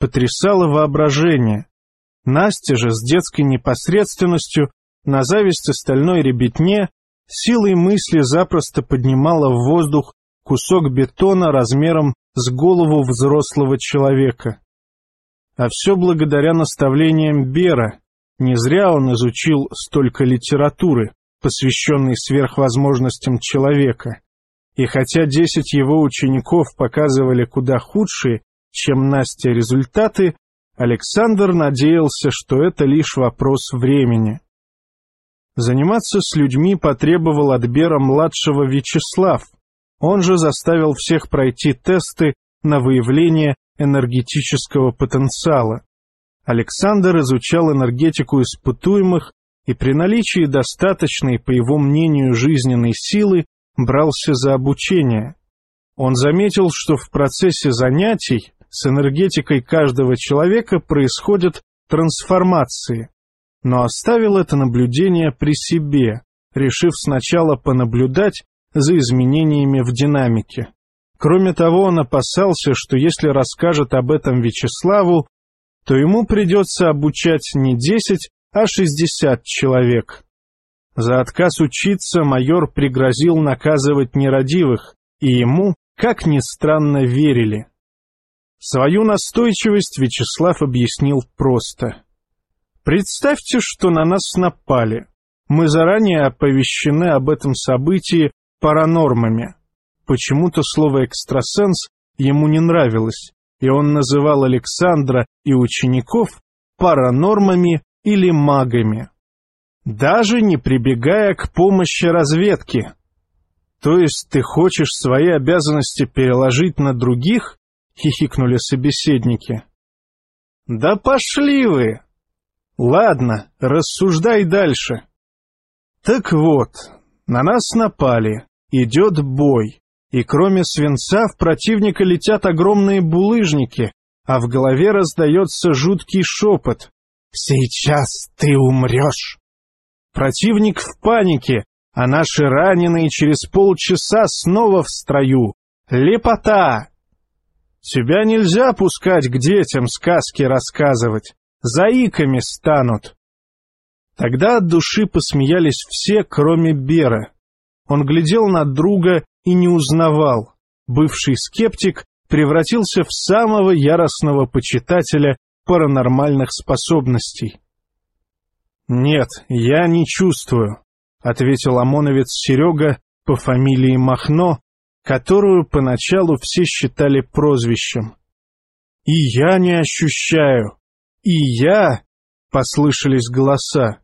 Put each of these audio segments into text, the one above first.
потрясало воображение. Настя же с детской непосредственностью, на зависть остальной ребятне, силой мысли запросто поднимала в воздух кусок бетона размером с голову взрослого человека. А все благодаря наставлениям Бера. Не зря он изучил столько литературы, посвященной сверхвозможностям человека. И хотя десять его учеников показывали куда худшие, чем Настя, результаты, Александр надеялся, что это лишь вопрос времени. Заниматься с людьми потребовал от Бера младшего Вячеслав. Он же заставил всех пройти тесты на выявление энергетического потенциала. Александр изучал энергетику испытуемых и при наличии достаточной, по его мнению, жизненной силы брался за обучение. Он заметил, что в процессе занятий с энергетикой каждого человека происходят трансформации, но оставил это наблюдение при себе, решив сначала понаблюдать за изменениями в динамике. Кроме того, он опасался, что если расскажет об этом Вячеславу, то ему придется обучать не десять, а шестьдесят человек. За отказ учиться майор пригрозил наказывать нерадивых, и ему, как ни странно, верили. Свою настойчивость Вячеслав объяснил просто. «Представьте, что на нас напали. Мы заранее оповещены об этом событии паранормами. Почему-то слово «экстрасенс» ему не нравилось, и он называл Александра и учеников паранормами или магами, даже не прибегая к помощи разведки. То есть ты хочешь свои обязанности переложить на других? Хихикнули собеседники. Да пошли вы! Ладно, рассуждай дальше. Так вот, на нас напали, идет бой, и кроме свинца в противника летят огромные булыжники, а в голове раздается жуткий шепот. «Сейчас ты умрешь!» Противник в панике, а наши раненые через полчаса снова в строю. Лепота! Тебя нельзя пускать к детям сказки рассказывать. Заиками станут. Тогда от души посмеялись все, кроме Бера. Он глядел на друга и не узнавал. Бывший скептик превратился в самого яростного почитателя паранормальных способностей. «Нет, я не чувствую», — ответил ОМОНовец Серега по фамилии Махно, которую поначалу все считали прозвищем. «И я не ощущаю! И я!» — послышались голоса.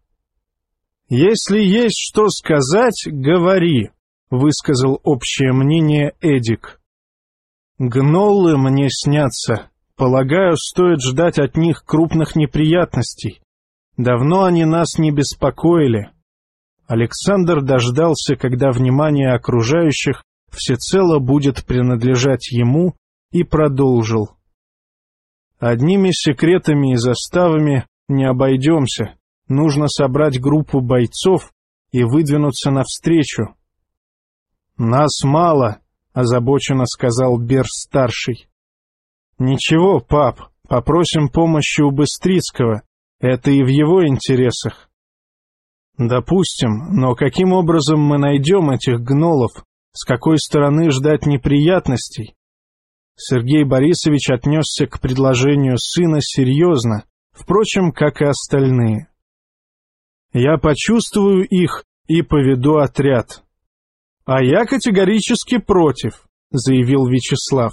«Если есть что сказать, говори», — высказал общее мнение Эдик. «Гноллы мне снятся. Полагаю, стоит ждать от них крупных неприятностей. Давно они нас не беспокоили». Александр дождался, когда внимание окружающих всецело будет принадлежать ему, и продолжил. «Одними секретами и заставами не обойдемся. Нужно собрать группу бойцов и выдвинуться навстречу. «Нас мало», — озабоченно сказал Берс-старший. «Ничего, пап, попросим помощи у Быстрицкого. Это и в его интересах». «Допустим, но каким образом мы найдем этих гнолов? С какой стороны ждать неприятностей?» Сергей Борисович отнесся к предложению сына серьезно, впрочем, как и остальные. «Я почувствую их и поведу отряд», «А я категорически против», — заявил Вячеслав.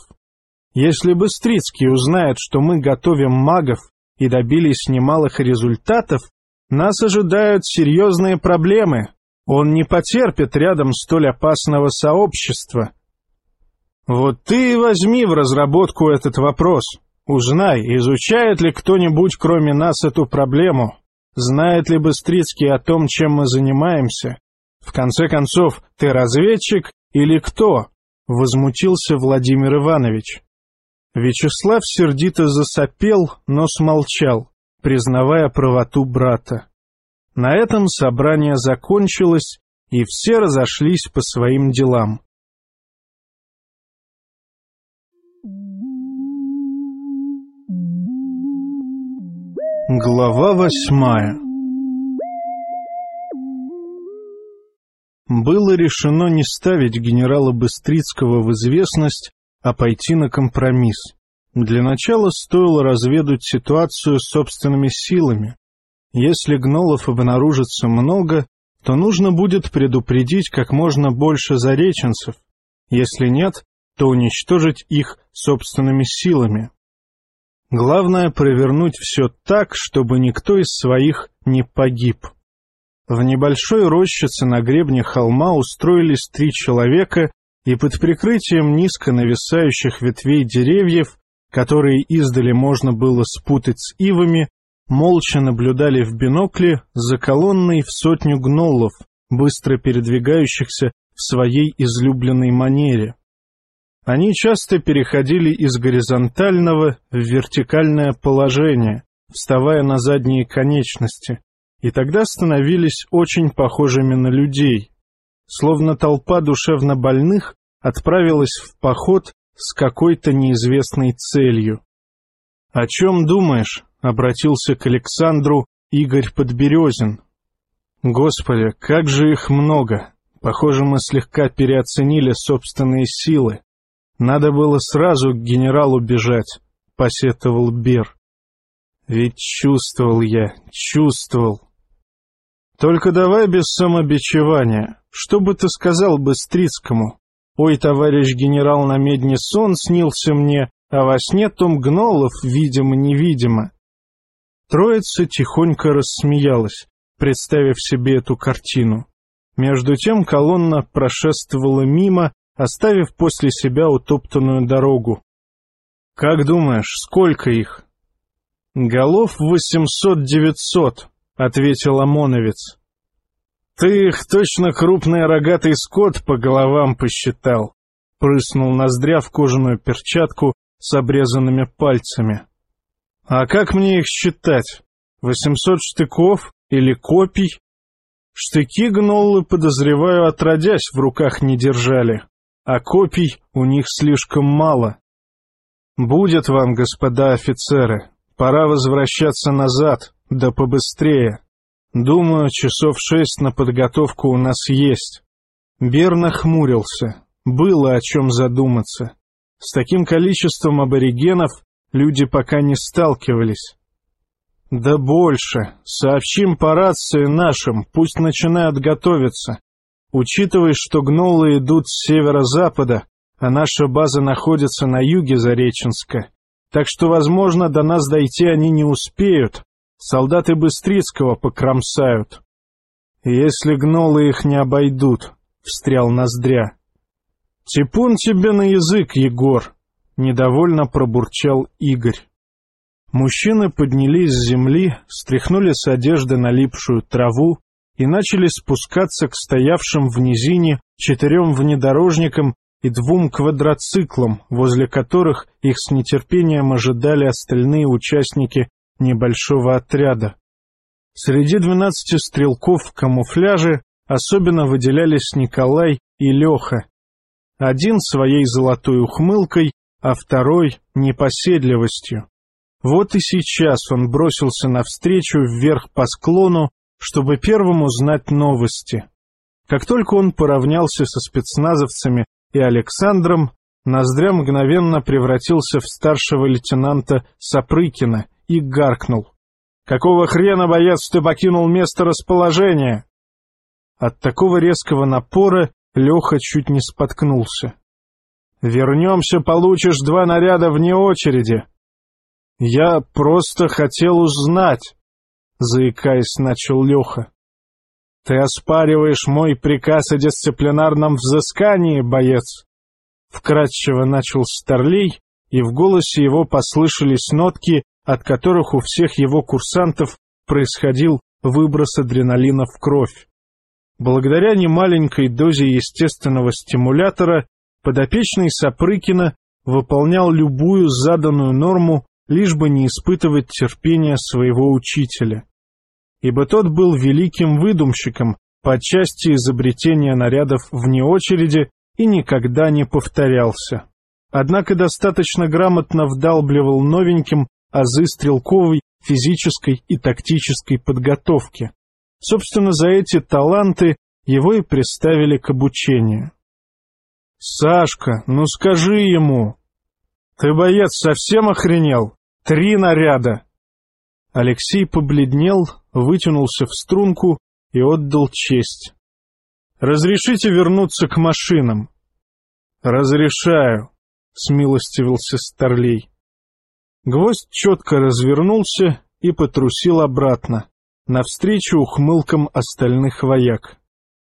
«Если Быстрицкий узнает, что мы готовим магов и добились немалых результатов, нас ожидают серьезные проблемы. Он не потерпит рядом столь опасного сообщества». «Вот ты и возьми в разработку этот вопрос. Узнай, изучает ли кто-нибудь кроме нас эту проблему, знает ли Быстрицкий о том, чем мы занимаемся, в конце концов, ты разведчик или кто? Возмутился Владимир Иванович. Вячеслав сердито засопел, но смолчал, признавая правоту брата. На этом собрание закончилось, и все разошлись по своим делам. Глава восьмая Было решено не ставить генерала Быстрицкого в известность, а пойти на компромисс. Для начала стоило разведать ситуацию собственными силами. Если гнолов обнаружится много, то нужно будет предупредить как можно больше зареченцев. Если нет, то уничтожить их собственными силами. Главное провернуть все так, чтобы никто из своих не погиб. В небольшой рощице на гребне холма устроились три человека и под прикрытием низко нависающих ветвей деревьев, которые издали можно было спутать с ивами, молча наблюдали в бинокле за колонной в сотню гнолов, быстро передвигающихся в своей излюбленной манере. Они часто переходили из горизонтального в вертикальное положение, вставая на задние конечности, и тогда становились очень похожими на людей, словно толпа душевно больных отправилась в поход с какой-то неизвестной целью. — О чем думаешь? — обратился к Александру Игорь Подберезин. — Господи, как же их много! Похоже, мы слегка переоценили собственные силы. Надо было сразу к генералу бежать, — посетовал Бер. Ведь чувствовал я, чувствовал. Только давай без самобичевания. Что бы ты сказал Быстрицкому? Ой, товарищ генерал, на медне сон снился мне, а во сне том гнолов, видимо-невидимо. Троица тихонько рассмеялась, представив себе эту картину. Между тем колонна прошествовала мимо, оставив после себя утоптанную дорогу. — Как думаешь, сколько их? — Голов восемьсот-девятьсот, — ответил ОМОНовец. — Ты их точно крупный рогатый скот по головам посчитал, — прыснул ноздря в кожаную перчатку с обрезанными пальцами. — А как мне их считать? Восемьсот штыков или копий? Штыки гноллы, подозреваю, отродясь, в руках не держали а копий у них слишком мало. Будет вам, господа офицеры, пора возвращаться назад, да побыстрее. Думаю, часов шесть на подготовку у нас есть. Бер нахмурился. Было о чем задуматься. С таким количеством аборигенов люди пока не сталкивались. Да больше. Сообщим по рации нашим, пусть начинают готовиться. Учитывая, что гнолы идут с северо-запада, а наша база находится на юге Зареченска, так что, возможно, до нас дойти они не успеют, солдаты Быстрицкого покромсают. Если гнолы их не обойдут, — встрял Ноздря. — Типун тебе на язык, Егор! — недовольно пробурчал Игорь. Мужчины поднялись с земли, стряхнули с одежды налипшую траву, и начали спускаться к стоявшим в низине четырем внедорожникам и двум квадроциклам, возле которых их с нетерпением ожидали остальные участники небольшого отряда. Среди двенадцати стрелков в камуфляже особенно выделялись Николай и Леха. Один своей золотой ухмылкой, а второй — непоседливостью. Вот и сейчас он бросился навстречу вверх по склону, чтобы первым узнать новости. Как только он поравнялся со спецназовцами и Александром, Ноздря мгновенно превратился в старшего лейтенанта Сапрыкина и гаркнул. «Какого хрена, боец, ты покинул место расположения?» От такого резкого напора Леха чуть не споткнулся. «Вернемся, получишь два наряда вне очереди». «Я просто хотел узнать», заикаясь, начал Леха. «Ты оспариваешь мой приказ о дисциплинарном взыскании, боец!» Вкратчиво начал Старлей, и в голосе его послышались нотки, от которых у всех его курсантов происходил выброс адреналина в кровь. Благодаря немаленькой дозе естественного стимулятора подопечный Сапрыкина выполнял любую заданную норму, лишь бы не испытывать терпения своего учителя ибо тот был великим выдумщиком по части изобретения нарядов вне очереди и никогда не повторялся. Однако достаточно грамотно вдалбливал новеньким азы стрелковой физической и тактической подготовки. Собственно, за эти таланты его и приставили к обучению. «Сашка, ну скажи ему!» «Ты, боец, совсем охренел? Три наряда!» Алексей побледнел, вытянулся в струнку и отдал честь. «Разрешите вернуться к машинам?» «Разрешаю», — смилостивился Старлей. Гвоздь четко развернулся и потрусил обратно, навстречу ухмылкам остальных вояк.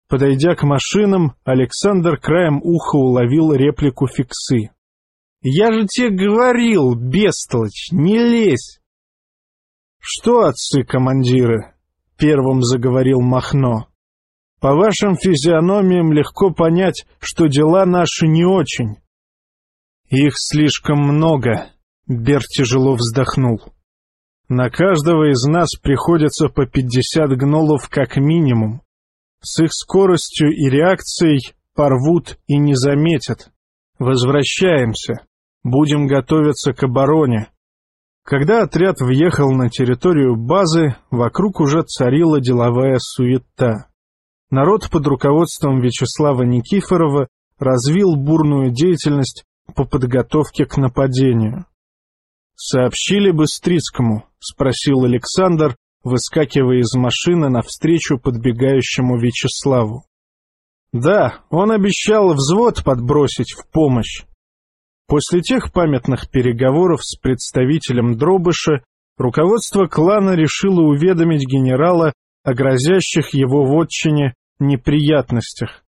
Подойдя к машинам, Александр краем уха уловил реплику фиксы. «Я же тебе говорил, бестолочь, не лезь!» «Что, отцы-командиры?» — первым заговорил Махно. «По вашим физиономиям легко понять, что дела наши не очень». «Их слишком много», — Бер тяжело вздохнул. «На каждого из нас приходится по пятьдесят гнолов как минимум. С их скоростью и реакцией порвут и не заметят. Возвращаемся. Будем готовиться к обороне. Когда отряд въехал на территорию базы, вокруг уже царила деловая суета. Народ под руководством Вячеслава Никифорова развил бурную деятельность по подготовке к нападению. «Сообщили Быстрицкому?» — спросил Александр, выскакивая из машины навстречу подбегающему Вячеславу. «Да, он обещал взвод подбросить в помощь. После тех памятных переговоров с представителем Дробыша руководство клана решило уведомить генерала о грозящих его вотчине неприятностях.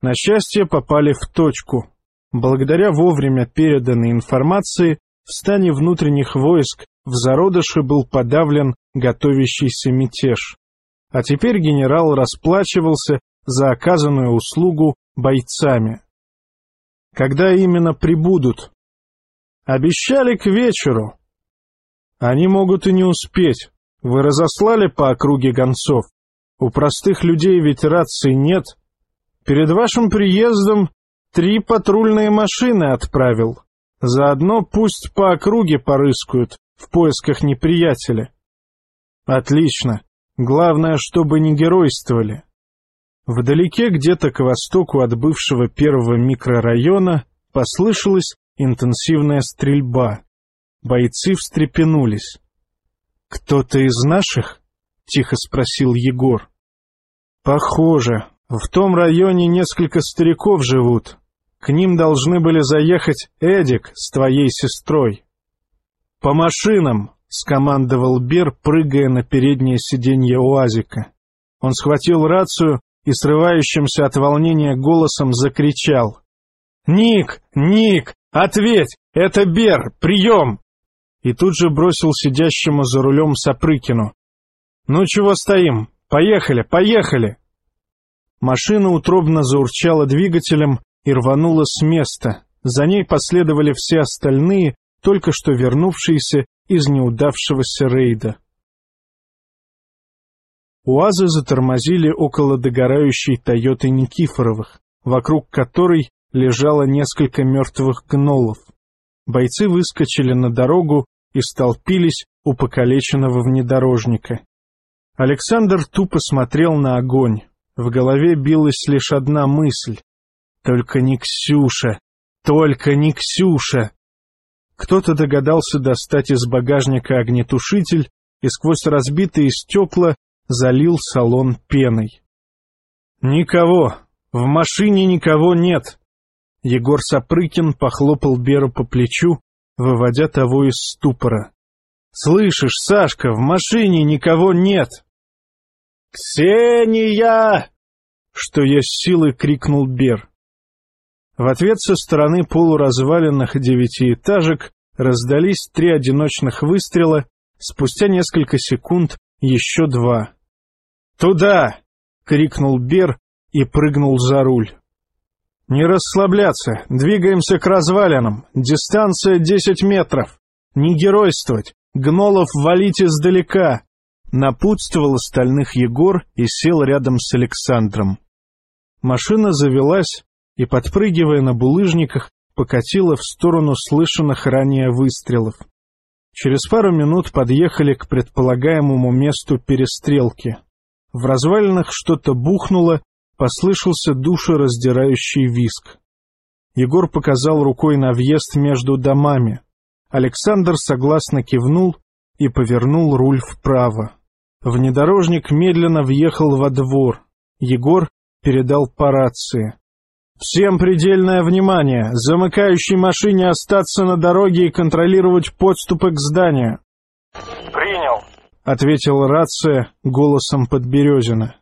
На счастье попали в точку. Благодаря вовремя переданной информации в стане внутренних войск в зародыше был подавлен готовящийся мятеж. А теперь генерал расплачивался за оказанную услугу бойцами. Когда именно прибудут? Обещали к вечеру. Они могут и не успеть. Вы разослали по округе гонцов. У простых людей ведь рации нет. Перед вашим приездом три патрульные машины отправил. Заодно пусть по округе порыскают в поисках неприятеля. Отлично. Главное, чтобы не геройствовали. Вдалеке, где-то к востоку от бывшего первого микрорайона, послышалась интенсивная стрельба. Бойцы встрепенулись. «Кто-то из наших?» — тихо спросил Егор. «Похоже. В том районе несколько стариков живут. К ним должны были заехать Эдик с твоей сестрой». «По машинам!» — скомандовал Бер, прыгая на переднее сиденье УАЗика. Он схватил рацию и срывающимся от волнения голосом закричал. «Ник! Ник! Ответь! Это Бер! Прием!» И тут же бросил сидящему за рулем Сапрыкину. «Ну чего стоим? Поехали, поехали!» Машина утробно заурчала двигателем и рванула с места. За ней последовали все остальные, только что вернувшиеся из неудавшегося рейда. УАЗы затормозили около догорающей Тойоты Никифоровых, вокруг которой лежало несколько мертвых гнолов. Бойцы выскочили на дорогу и столпились у покалеченного внедорожника. Александр тупо смотрел на огонь. В голове билась лишь одна мысль. «Только не Ксюша! Только не Ксюша!» Кто-то догадался достать из багажника огнетушитель и сквозь разбитые стекла залил салон пеной. «Никого! В машине никого нет!» Егор Сапрыкин похлопал Беру по плечу, выводя того из ступора. «Слышишь, Сашка, в машине никого нет!» «Ксения!» — что есть силы, крикнул Бер. В ответ со стороны полуразваленных девятиэтажек раздались три одиночных выстрела, спустя несколько секунд еще два. «Туда!» — крикнул Бер и прыгнул за руль. «Не расслабляться, двигаемся к развалинам, дистанция десять метров. Не геройствовать, гнолов валить издалека!» Напутствовал остальных Егор и сел рядом с Александром. Машина завелась и, подпрыгивая на булыжниках, покатила в сторону слышанных ранее выстрелов. Через пару минут подъехали к предполагаемому месту перестрелки. В развалинах что-то бухнуло, послышался душераздирающий виск. Егор показал рукой на въезд между домами. Александр согласно кивнул и повернул руль вправо. Внедорожник медленно въехал во двор. Егор передал по рации. «Всем предельное внимание! Замыкающей машине остаться на дороге и контролировать подступы к зданию!» «Принял!» — ответила рация голосом Подберезина.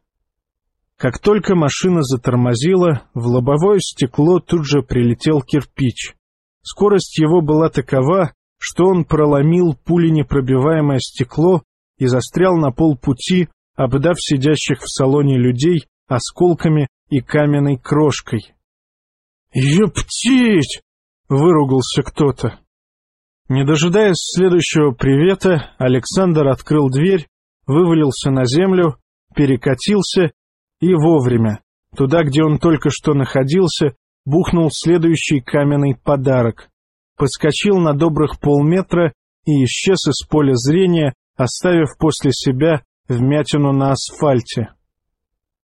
Как только машина затормозила, в лобовое стекло тут же прилетел кирпич. Скорость его была такова, что он проломил пуленепробиваемое стекло и застрял на полпути, обдав сидящих в салоне людей осколками и каменной крошкой. «Ептить!» — выругался кто-то. Не дожидаясь следующего привета, Александр открыл дверь, вывалился на землю, перекатился и вовремя. Туда, где он только что находился, бухнул следующий каменный подарок. Подскочил на добрых полметра и исчез из поля зрения, оставив после себя вмятину на асфальте.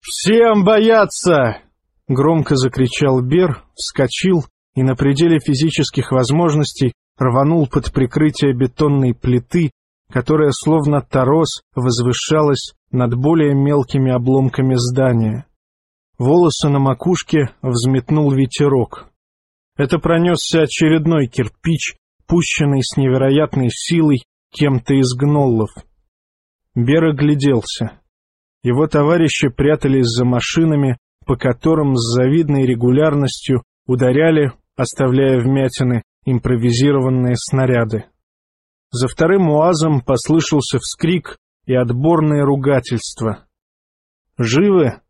«Всем бояться!» — громко закричал Бер, вскочил и на пределе физических возможностей рванул под прикрытие бетонной плиты, которая словно торос возвышалась над более мелкими обломками здания. Волосы на макушке взметнул ветерок. Это пронесся очередной кирпич, пущенный с невероятной силой кем-то из гноллов. Бер огляделся. Его товарищи прятались за машинами, по которым с завидной регулярностью ударяли, оставляя вмятины, импровизированные снаряды. За вторым уазом послышался вскрик и отборное ругательство. «Живы?»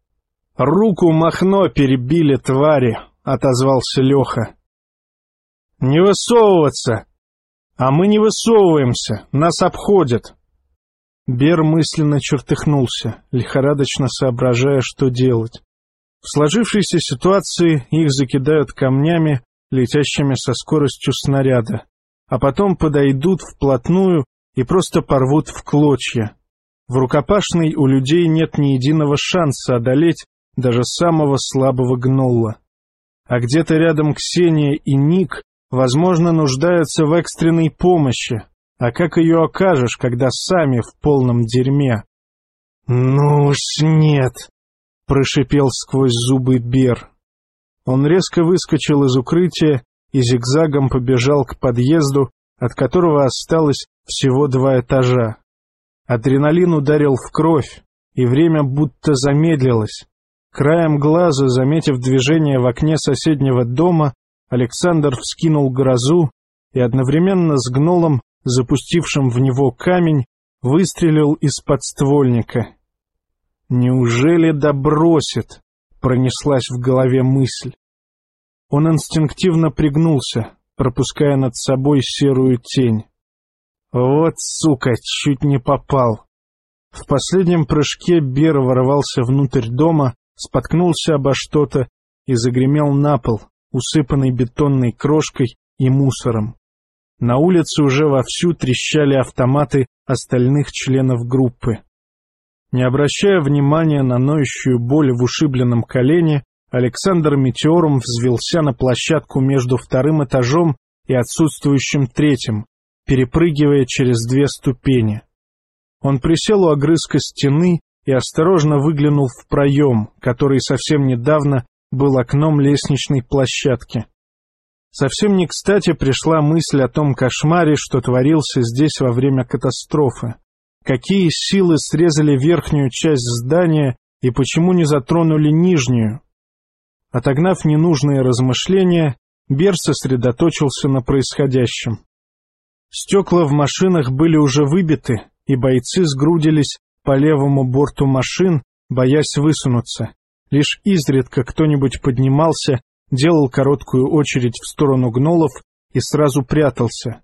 «Руку Махно перебили твари», — отозвался Леха. «Не высовываться!» «А мы не высовываемся, нас обходят!» Бер мысленно чертыхнулся, лихорадочно соображая, что делать. В сложившейся ситуации их закидают камнями, летящими со скоростью снаряда, а потом подойдут вплотную и просто порвут в клочья. В рукопашной у людей нет ни единого шанса одолеть даже самого слабого гнолла. А где-то рядом Ксения и Ник, возможно, нуждаются в экстренной помощи, а как ее окажешь, когда сами в полном дерьме? — Ну уж нет, — прошипел сквозь зубы Бер. Он резко выскочил из укрытия и зигзагом побежал к подъезду, от которого осталось всего два этажа. Адреналин ударил в кровь, и время будто замедлилось. Краем глаза, заметив движение в окне соседнего дома, Александр вскинул грозу и одновременно с гнолом запустившим в него камень, выстрелил из подствольника. «Неужели добросит?» — пронеслась в голове мысль. Он инстинктивно пригнулся, пропуская над собой серую тень. «Вот, сука, чуть не попал!» В последнем прыжке Бер ворвался внутрь дома, споткнулся обо что-то и загремел на пол, усыпанный бетонной крошкой и мусором. На улице уже вовсю трещали автоматы остальных членов группы. Не обращая внимания на ноющую боль в ушибленном колене, Александр Метеором взвелся на площадку между вторым этажом и отсутствующим третьим, перепрыгивая через две ступени. Он присел у огрызка стены и осторожно выглянул в проем, который совсем недавно был окном лестничной площадки. Совсем не кстати пришла мысль о том кошмаре, что творился здесь во время катастрофы. Какие силы срезали верхнюю часть здания и почему не затронули нижнюю? Отогнав ненужные размышления, Бер сосредоточился на происходящем. Стекла в машинах были уже выбиты, и бойцы сгрудились по левому борту машин, боясь высунуться. Лишь изредка кто-нибудь поднимался делал короткую очередь в сторону гнолов и сразу прятался.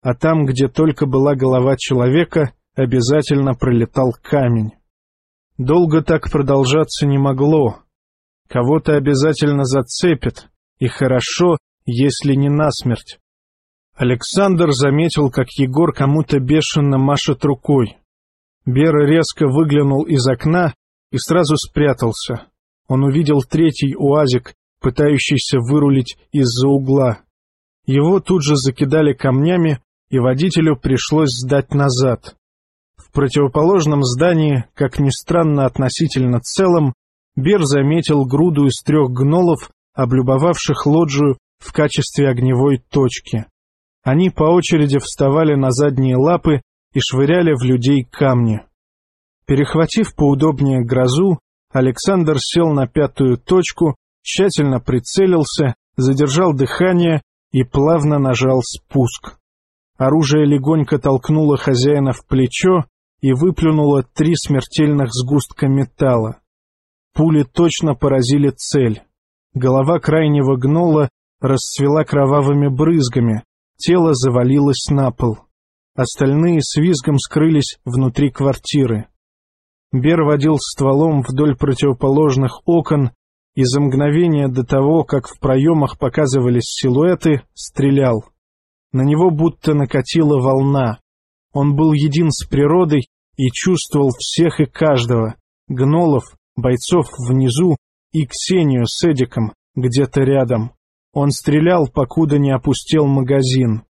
А там, где только была голова человека, обязательно пролетал камень. Долго так продолжаться не могло. Кого-то обязательно зацепит, и хорошо, если не насмерть. Александр заметил, как Егор кому-то бешено машет рукой. Бера резко выглянул из окна и сразу спрятался. Он увидел третий уазик, пытающийся вырулить из-за угла. Его тут же закидали камнями, и водителю пришлось сдать назад. В противоположном здании, как ни странно относительно целом, Бер заметил груду из трех гнолов, облюбовавших лоджию в качестве огневой точки. Они по очереди вставали на задние лапы и швыряли в людей камни. Перехватив поудобнее грозу, Александр сел на пятую точку, тщательно прицелился, задержал дыхание и плавно нажал спуск. Оружие легонько толкнуло хозяина в плечо и выплюнуло три смертельных сгустка металла. Пули точно поразили цель. Голова крайнего гнола расцвела кровавыми брызгами, тело завалилось на пол. Остальные с визгом скрылись внутри квартиры. Бер водил стволом вдоль противоположных окон и за мгновение до того, как в проемах показывались силуэты, стрелял. На него будто накатила волна. Он был един с природой и чувствовал всех и каждого — гнолов, бойцов внизу и Ксению с Эдиком где-то рядом. Он стрелял, покуда не опустел магазин.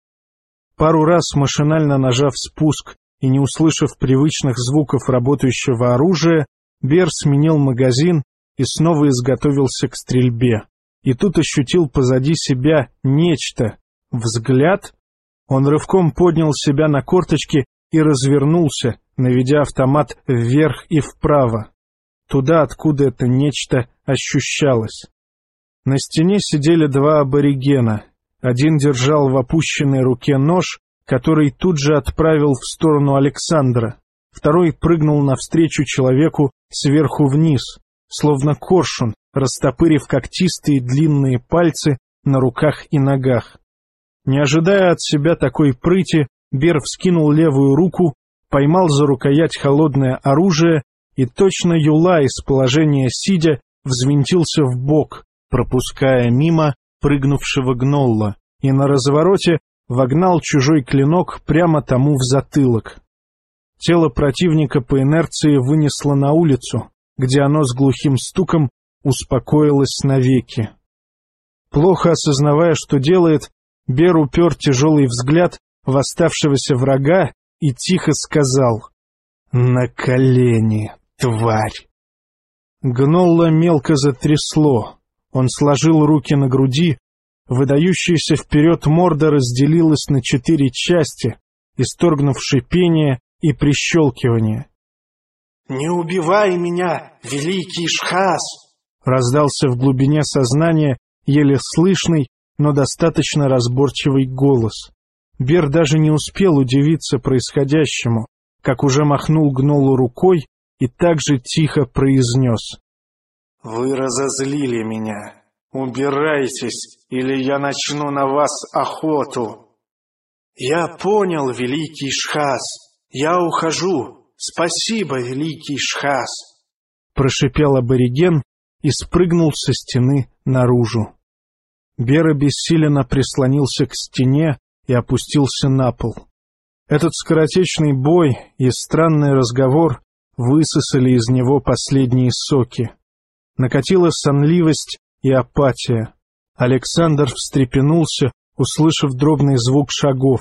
Пару раз, машинально нажав спуск и не услышав привычных звуков работающего оружия, Бер сменил магазин и снова изготовился к стрельбе. И тут ощутил позади себя нечто. Взгляд? Он рывком поднял себя на корточки и развернулся, наведя автомат вверх и вправо. Туда, откуда это нечто ощущалось. На стене сидели два аборигена. Один держал в опущенной руке нож, который тут же отправил в сторону Александра. Второй прыгнул навстречу человеку сверху вниз, словно коршун, растопырив когтистые длинные пальцы на руках и ногах. Не ожидая от себя такой прыти, Бер вскинул левую руку, поймал за рукоять холодное оружие и точно юла из положения сидя взвинтился в бок, пропуская мимо прыгнувшего гнолла, и на развороте вогнал чужой клинок прямо тому в затылок. Тело противника по инерции вынесло на улицу, где оно с глухим стуком успокоилось навеки. Плохо осознавая, что делает, Бер упер тяжелый взгляд в оставшегося врага и тихо сказал «На колени, тварь!» Гнолла мелко затрясло. Он сложил руки на груди, выдающаяся вперед морда разделилась на четыре части, исторгнув шипение и прищелкивание. «Не убивай меня, великий Шхас!» раздался в глубине сознания еле слышный, но достаточно разборчивый голос. Бер даже не успел удивиться происходящему, как уже махнул гнолу рукой и также тихо произнес. «Вы разозлили меня. Убирайтесь, или я начну на вас охоту». «Я понял, великий Шхас. Я ухожу. «Спасибо, великий Шхас!» — прошипел абориген и спрыгнул со стены наружу. Бера бессиленно прислонился к стене и опустился на пол. Этот скоротечный бой и странный разговор высосали из него последние соки. Накатила сонливость и апатия. Александр встрепенулся, услышав дробный звук шагов.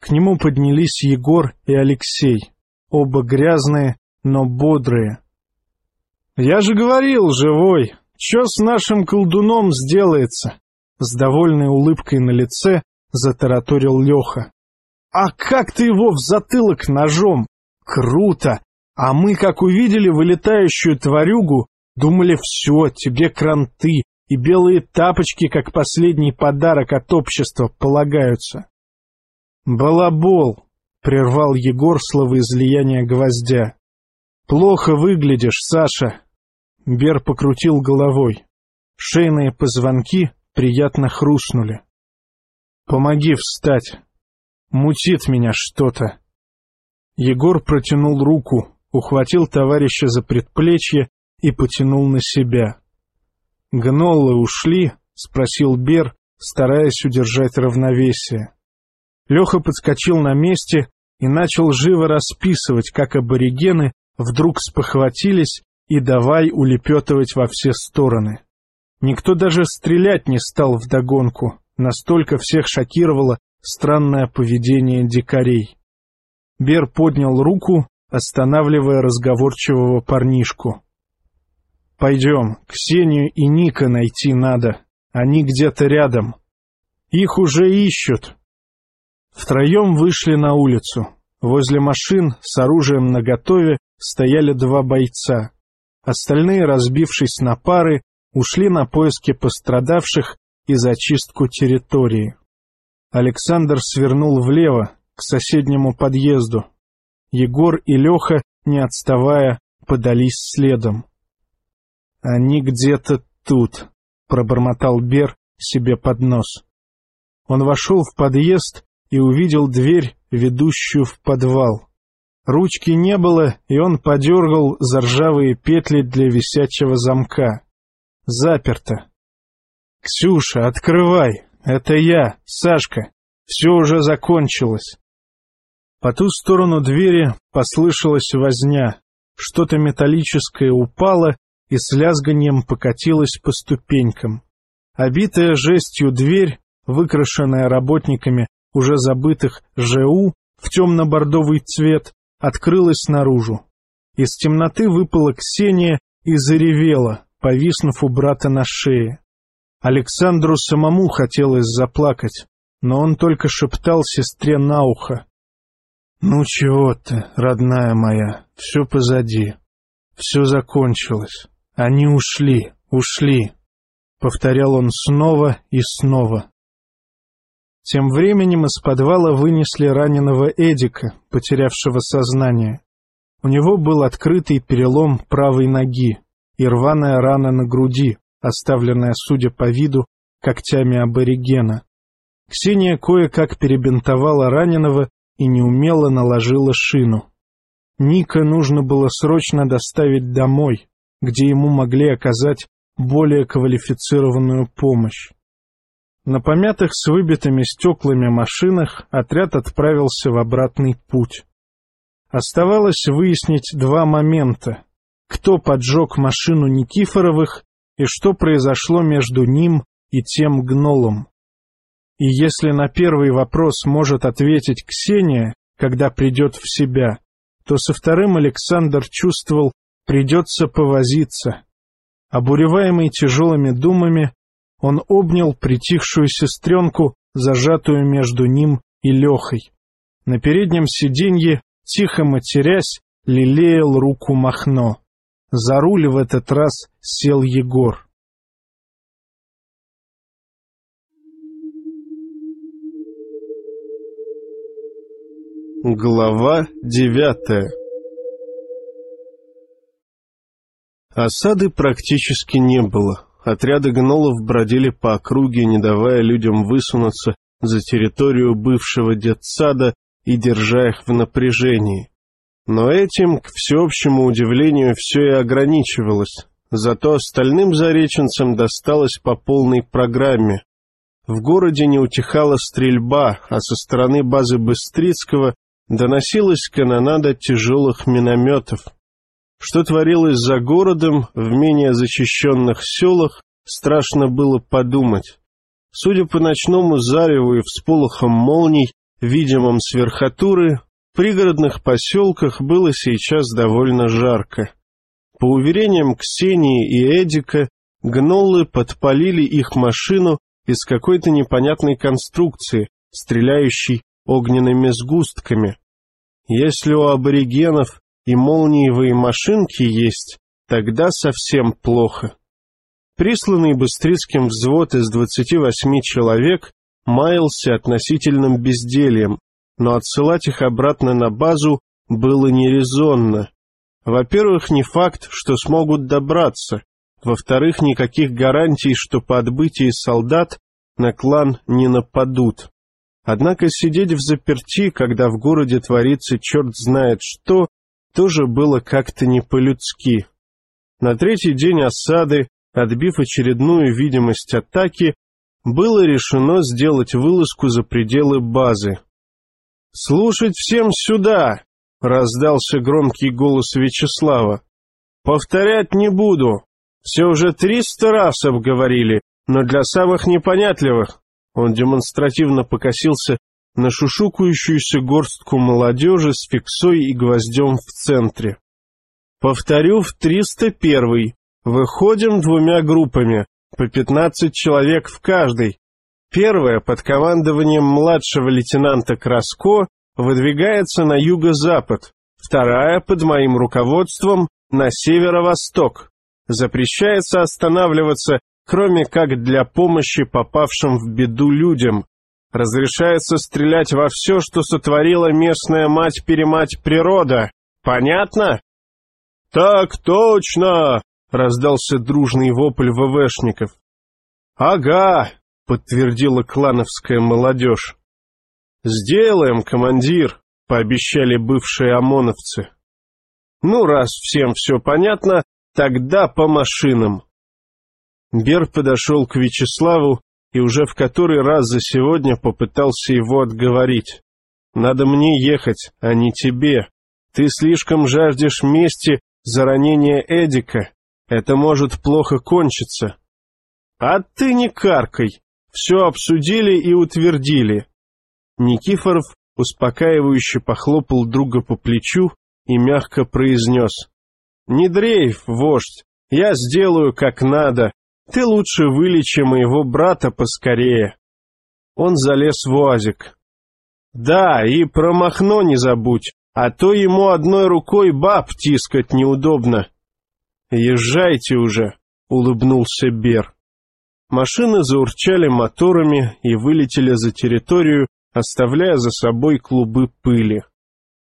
К нему поднялись Егор и Алексей оба грязные, но бодрые. «Я же говорил, живой, что с нашим колдуном сделается?» С довольной улыбкой на лице затараторил Леха. «А как ты его в затылок ножом? Круто! А мы, как увидели вылетающую тварюгу, думали, все, тебе кранты и белые тапочки, как последний подарок от общества, полагаются». «Балабол!» — прервал Егор словоизлияние гвоздя. «Плохо выглядишь, Саша!» Бер покрутил головой. Шейные позвонки приятно хрустнули. «Помоги встать. Мутит меня что-то». Егор протянул руку, ухватил товарища за предплечье и потянул на себя. «Гноллы ушли?» — спросил Бер, стараясь удержать равновесие. Леха подскочил на месте и начал живо расписывать, как аборигены вдруг спохватились и давай улепетывать во все стороны. Никто даже стрелять не стал вдогонку, настолько всех шокировало странное поведение дикарей. Бер поднял руку, останавливая разговорчивого парнишку. «Пойдем, Ксению и Ника найти надо, они где-то рядом. Их уже ищут». Втроем вышли на улицу. Возле машин с оружием наготове стояли два бойца. Остальные, разбившись на пары, ушли на поиски пострадавших и зачистку территории. Александр свернул влево, к соседнему подъезду. Егор и Леха, не отставая, подались следом. «Они где-то тут», — пробормотал Бер себе под нос. Он вошел в подъезд и увидел дверь, ведущую в подвал. Ручки не было, и он подергал за ржавые петли для висячего замка. Заперто. «Ксюша, открывай! Это я, Сашка! Все уже закончилось!» По ту сторону двери послышалась возня. Что-то металлическое упало и с лязганием покатилось по ступенькам. Обитая жестью дверь, выкрашенная работниками уже забытых ЖУ в темно-бордовый цвет, открылась наружу. Из темноты выпала Ксения и заревела, повиснув у брата на шее. Александру самому хотелось заплакать, но он только шептал сестре на ухо. «Ну чего ты, родная моя, все позади. Все закончилось. Они ушли, ушли», — повторял он снова и снова. Тем временем из подвала вынесли раненого Эдика, потерявшего сознание. У него был открытый перелом правой ноги и рваная рана на груди, оставленная, судя по виду, когтями аборигена. Ксения кое-как перебинтовала раненого и неумело наложила шину. Ника нужно было срочно доставить домой, где ему могли оказать более квалифицированную помощь. На помятых с выбитыми стеклами машинах отряд отправился в обратный путь. Оставалось выяснить два момента. Кто поджег машину Никифоровых и что произошло между ним и тем гнолом. И если на первый вопрос может ответить Ксения, когда придет в себя, то со вторым Александр чувствовал, придется повозиться. Обуреваемый тяжелыми думами, он обнял притихшую сестренку, зажатую между ним и Лехой. На переднем сиденье, тихо матерясь, лелеял руку Махно. За руль в этот раз сел Егор. Глава девятая Осады практически не было. Отряды гнолов бродили по округе, не давая людям высунуться за территорию бывшего детсада и держа их в напряжении. Но этим, к всеобщему удивлению, все и ограничивалось. Зато остальным зареченцам досталось по полной программе. В городе не утихала стрельба, а со стороны базы Быстрицкого доносилась канонада тяжелых минометов. Что творилось за городом, в менее защищенных селах, страшно было подумать. Судя по ночному зареву и всполохам молний, видимым с верхотуры, пригородных поселках было сейчас довольно жарко. По уверениям Ксении и Эдика, гнолы подпалили их машину из какой-то непонятной конструкции, стреляющей огненными сгустками. Если у аборигенов и молниевые машинки есть, тогда совсем плохо. Присланный Быстрицким взвод из 28 человек маялся относительным бездельем, но отсылать их обратно на базу было нерезонно. Во-первых, не факт, что смогут добраться. Во-вторых, никаких гарантий, что по отбытии солдат на клан не нападут. Однако сидеть в заперти, когда в городе творится черт знает что, тоже было как-то не по-людски. На третий день осады, отбив очередную видимость атаки, было решено сделать вылазку за пределы базы, «Слушать всем сюда!» — раздался громкий голос Вячеслава. «Повторять не буду. Все уже триста раз обговорили, но для самых непонятливых». Он демонстративно покосился на шушукающуюся горстку молодежи с фиксой и гвоздем в центре. «Повторю в триста первый. Выходим двумя группами, по пятнадцать человек в каждой. Первая под командованием младшего лейтенанта Краско выдвигается на юго-запад, вторая под моим руководством на северо-восток. Запрещается останавливаться, кроме как для помощи попавшим в беду людям. Разрешается стрелять во все, что сотворила местная мать-перемать природа. Понятно? «Так точно!» — раздался дружный вопль ВВшников. «Ага!» — подтвердила клановская молодежь. «Сделаем, командир», — пообещали бывшие ОМОНовцы. «Ну, раз всем все понятно, тогда по машинам». Бер подошел к Вячеславу и уже в который раз за сегодня попытался его отговорить. «Надо мне ехать, а не тебе. Ты слишком жаждешь мести за ранение Эдика. Это может плохо кончиться». «А ты не каркай. Все обсудили и утвердили. Никифоров успокаивающе похлопал друга по плечу и мягко произнес. «Не дрейф, вождь, я сделаю как надо. Ты лучше вылечи моего брата поскорее». Он залез в уазик. «Да, и про Махно не забудь, а то ему одной рукой баб тискать неудобно». «Езжайте уже», — улыбнулся Бер. Машины заурчали моторами и вылетели за территорию, оставляя за собой клубы пыли.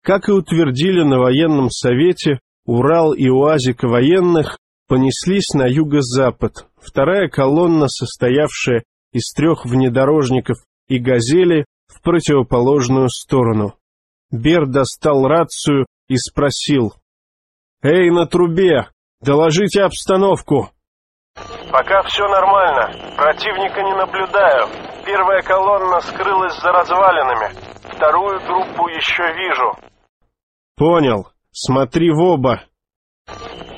Как и утвердили на военном совете, Урал и УАЗик военных понеслись на юго-запад. Вторая колонна, состоявшая из трех внедорожников и «Газели», в противоположную сторону. Бер достал рацию и спросил. «Эй, на трубе! Доложите обстановку!» Пока все нормально. Противника не наблюдаю. Первая колонна скрылась за развалинами. Вторую группу еще вижу. Понял. Смотри в оба.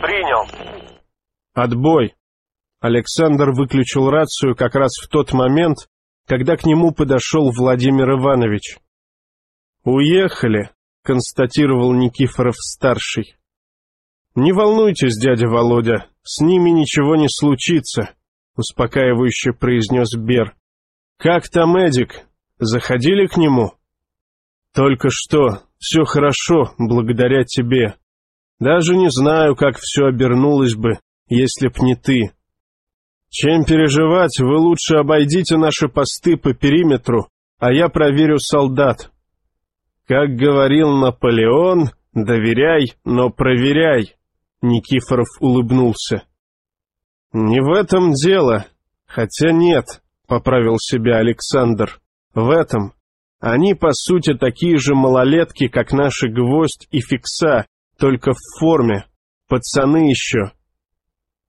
Принял. Отбой. Александр выключил рацию как раз в тот момент, когда к нему подошел Владимир Иванович. «Уехали», — констатировал Никифоров-старший. «Не волнуйтесь, дядя Володя, с ними ничего не случится», — успокаивающе произнес Бер. «Как там Эдик? Заходили к нему?» «Только что. Все хорошо, благодаря тебе. Даже не знаю, как все обернулось бы, если б не ты. Чем переживать, вы лучше обойдите наши посты по периметру, а я проверю солдат. Как говорил Наполеон, доверяй, но проверяй». Никифоров улыбнулся. «Не в этом дело. Хотя нет», — поправил себя Александр. «В этом. Они, по сути, такие же малолетки, как наши гвоздь и фикса, только в форме. Пацаны еще».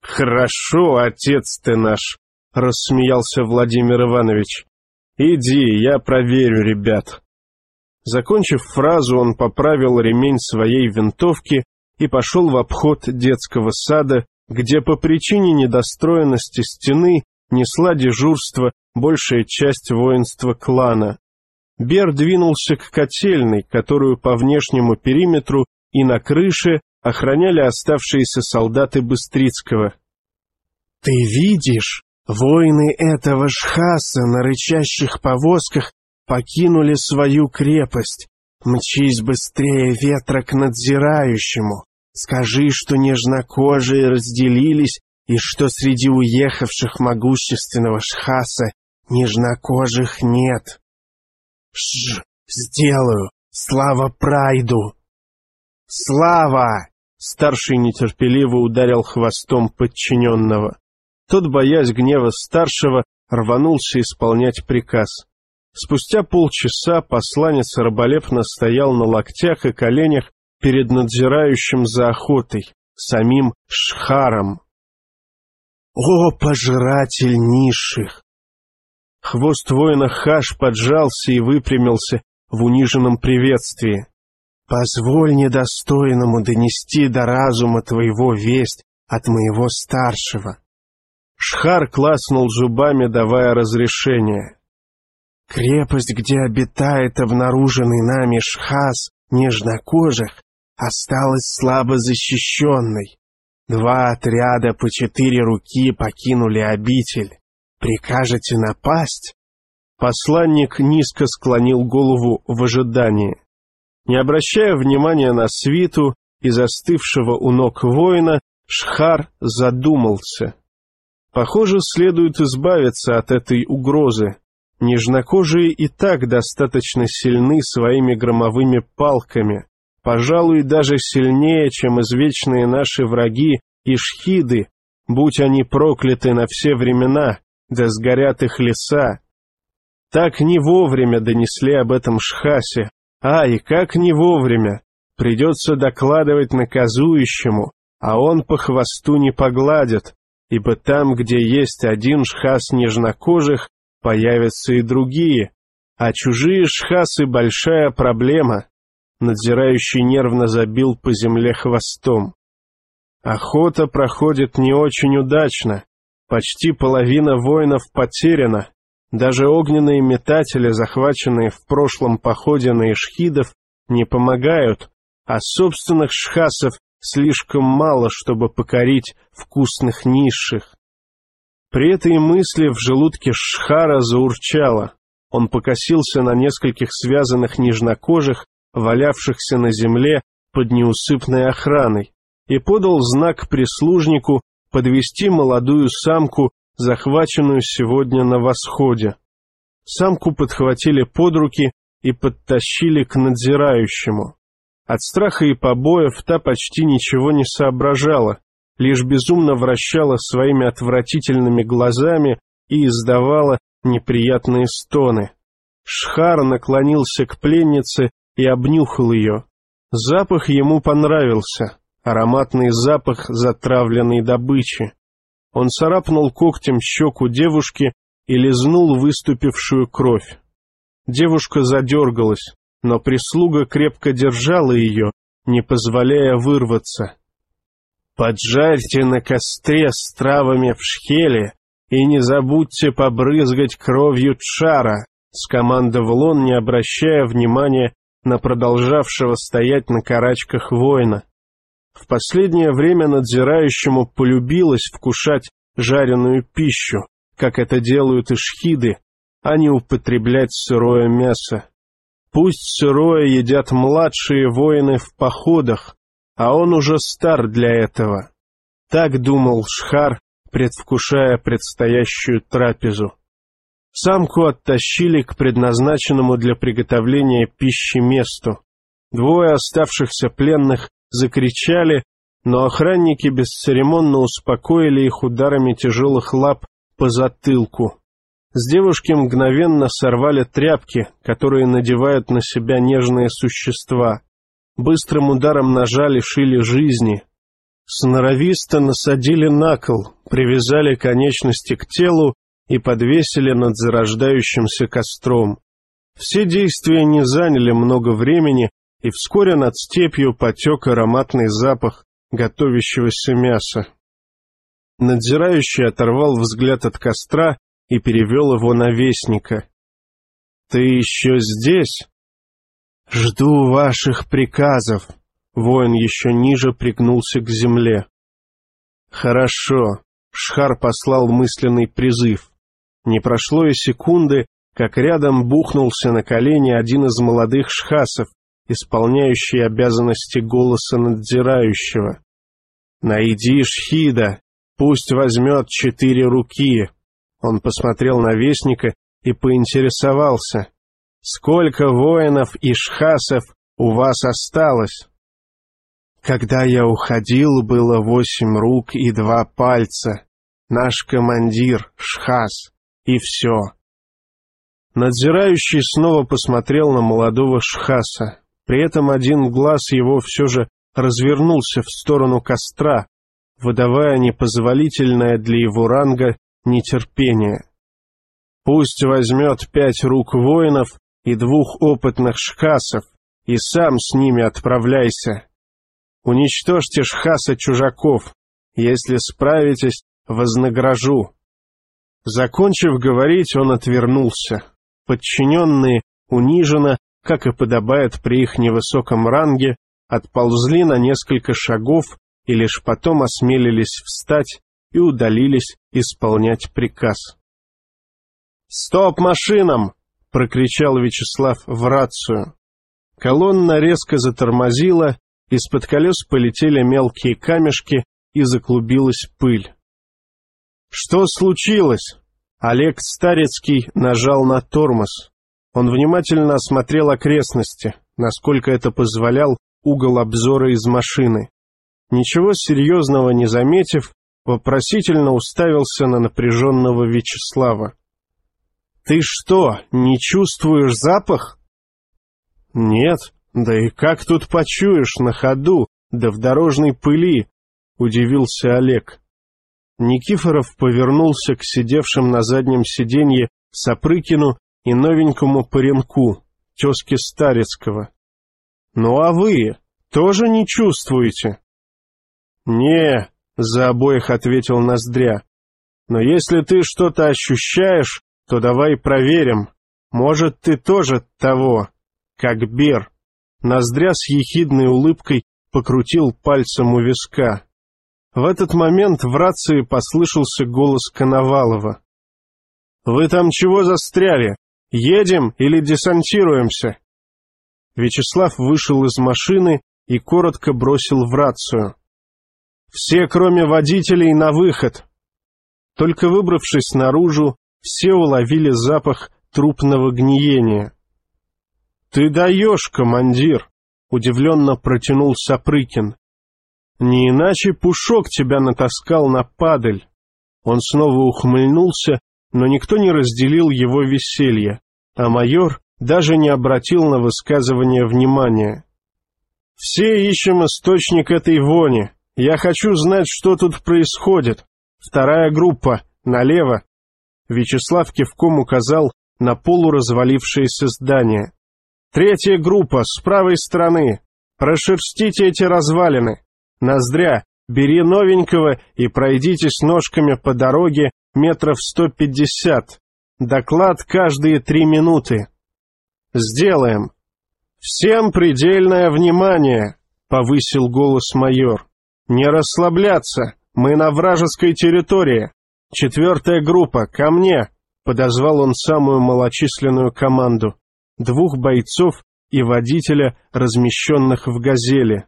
«Хорошо, отец ты наш», — рассмеялся Владимир Иванович. «Иди, я проверю ребят». Закончив фразу, он поправил ремень своей винтовки и пошел в обход детского сада, где по причине недостроенности стены несла дежурство большая часть воинства клана. Бер двинулся к котельной, которую по внешнему периметру и на крыше охраняли оставшиеся солдаты Быстрицкого. «Ты видишь, воины этого шхаса на рычащих повозках покинули свою крепость. Мчись быстрее ветра к надзирающему. Скажи, что нежнокожие разделились, и что среди уехавших могущественного Шхаса нежнокожих нет. Ш, сделаю. Слава Прайду! Слава! Старший нетерпеливо ударил хвостом подчиненного. Тот, боясь гнева старшего, рванулся исполнять приказ. Спустя полчаса посланец раболепно стоял на локтях и коленях перед надзирающим за охотой, самим Шхаром. «О, пожиратель низших!» Хвост воина Хаш поджался и выпрямился, в униженном приветствии. «Позволь недостойному донести до разума твоего весть от моего старшего». Шхар класнул зубами, давая разрешение. «Крепость, где обитает обнаруженный нами Шхас нежнокожих, осталась слабо защищенной. Два отряда по четыре руки покинули обитель. Прикажете напасть?» Посланник низко склонил голову в ожидании. Не обращая внимания на свиту и застывшего у ног воина, Шхар задумался. Похоже, следует избавиться от этой угрозы. Нежнокожие и так достаточно сильны своими громовыми палками, пожалуй, даже сильнее, чем извечные наши враги и шхиды, будь они прокляты на все времена, да сгорят их леса. Так не вовремя донесли об этом Шхасе, а и как не вовремя. Придется докладывать наказующему, а он по хвосту не погладит, ибо там, где есть один Шхас нежнокожих, появятся и другие, а чужие Шхасы — большая проблема. Надзирающий нервно забил по земле хвостом. Охота проходит не очень удачно. Почти половина воинов потеряна. Даже огненные метатели, захваченные в прошлом походе на ишхидов, не помогают, а собственных шхасов слишком мало, чтобы покорить вкусных низших. При этой мысли в желудке Шхара заурчало. Он покосился на нескольких связанных нежнокожих, валявшихся на земле под неусыпной охраной, и подал знак прислужнику подвести молодую самку, захваченную сегодня на восходе. Самку подхватили под руки и подтащили к надзирающему. От страха и побоев та почти ничего не соображала, лишь безумно вращала своими отвратительными глазами и издавала неприятные стоны. Шхар наклонился к пленнице и обнюхал ее. Запах ему понравился, ароматный запах затравленной добычи. Он царапнул когтем щеку девушки и лизнул выступившую кровь. Девушка задергалась, но прислуга крепко держала ее, не позволяя вырваться. «Поджарьте на костре с травами в шхеле и не забудьте побрызгать кровью Чара», — скомандовал он, не обращая внимания на продолжавшего стоять на карачках воина. В последнее время надзирающему полюбилось вкушать жареную пищу, как это делают ишхиды, а не употреблять сырое мясо. Пусть сырое едят младшие воины в походах, а он уже стар для этого. Так думал Шхар, предвкушая предстоящую трапезу. Самку оттащили к предназначенному для приготовления пищи месту. Двое оставшихся пленных закричали, но охранники бесцеремонно успокоили их ударами тяжелых лап по затылку. С девушки мгновенно сорвали тряпки, которые надевают на себя нежные существа. Быстрым ударом ножа лишили жизни. Сноровисто насадили на кол, привязали конечности к телу и подвесили над зарождающимся костром. Все действия не заняли много времени, и вскоре над степью потек ароматный запах готовящегося мяса. Надзирающий оторвал взгляд от костра и перевел его на вестника. «Ты еще здесь?» «Жду ваших приказов», — воин еще ниже пригнулся к земле. «Хорошо», — Шхар послал мысленный призыв. Не прошло и секунды, как рядом бухнулся на колени один из молодых шхасов, исполняющий обязанности голоса надзирающего. «Найди Шхида, пусть возьмет четыре руки». Он посмотрел на вестника и поинтересовался. «Сколько воинов и шхасов у вас осталось?» Когда я уходил, было восемь рук и два пальца. Наш командир, Шхас, и все. Надзирающий снова посмотрел на молодого Шхаса. При этом один глаз его все же развернулся в сторону костра, выдавая непозволительное для его ранга нетерпение. Пусть возьмет пять рук воинов и двух опытных шхасов, и сам с ними отправляйся. Уничтожьте шхаса чужаков. Если справитесь, вознагражу». Закончив говорить, он отвернулся. Подчиненные, униженно, как и подобает при их невысоком ранге, отползли на несколько шагов и лишь потом осмелились встать и удалились исполнять приказ. «Стоп машинам!» — прокричал Вячеслав в рацию. Колонна резко затормозила, из-под колес полетели мелкие камешки и заклубилась пыль. «Что случилось?» Олег Старецкий нажал на тормоз. Он внимательно осмотрел окрестности, насколько это позволял угол обзора из машины. Ничего серьезного не заметив, вопросительно уставился на напряженного Вячеслава. «Ты что, не чувствуешь запах?» «Нет, да и как тут почуешь на ходу, да в дорожной пыли?» — удивился Олег. Никифоров повернулся к сидевшим на заднем сиденье Сапрыкину и новенькому паренку, тезке Старецкого. «Ну а вы тоже не чувствуете?» «Не», — за обоих ответил Ноздря. «Но если ты что-то ощущаешь, то давай проверим. Может, ты тоже того, как Бер». Ноздря с ехидной улыбкой покрутил пальцем у виска. В этот момент в рации послышался голос Коновалова. «Вы там чего застряли? Едем или десантируемся?» Вячеслав вышел из машины и коротко бросил в рацию. «Все, кроме водителей, на выход!» Только выбравшись наружу, все уловили запах трупного гниения. «Ты даешь, командир!» — удивленно протянул Сапрыкин. Не иначе Пушок тебя натаскал на падаль. Он снова ухмыльнулся, но никто не разделил его веселье, а майор даже не обратил на высказывание внимания. «Все ищем источник этой вони. Я хочу знать, что тут происходит. Вторая группа, налево». Вячеслав кивком указал на полуразвалившееся здание. «Третья группа, с правой стороны. Прошерстите эти развалины. Ноздря, бери новенького и пройдитесь ножками по дороге метров сто пятьдесят. Доклад каждые три минуты. Сделаем. Всем предельное внимание, повысил голос майор. Не расслабляться, мы на вражеской территории. Четвертая группа, ко мне, подозвал он самую малочисленную команду. Двух бойцов и водителя, размещенных в «Газели».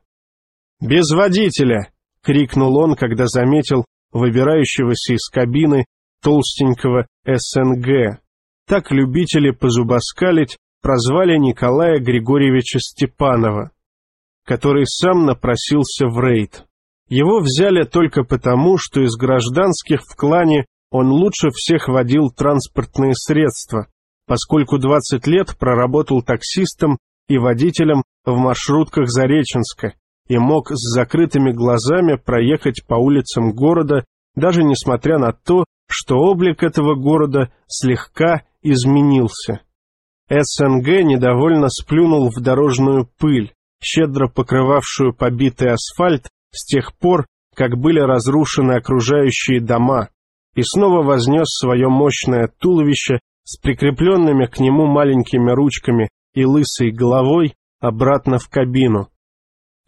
«Без водителя!» — крикнул он, когда заметил выбирающегося из кабины толстенького СНГ. Так любители позубоскалить прозвали Николая Григорьевича Степанова, который сам напросился в рейд. Его взяли только потому, что из гражданских в клане он лучше всех водил транспортные средства, поскольку 20 лет проработал таксистом и водителем в маршрутках Зареченска и мог с закрытыми глазами проехать по улицам города, даже несмотря на то, что облик этого города слегка изменился. СНГ недовольно сплюнул в дорожную пыль, щедро покрывавшую побитый асфальт с тех пор, как были разрушены окружающие дома, и снова вознес свое мощное туловище с прикрепленными к нему маленькими ручками и лысой головой обратно в кабину.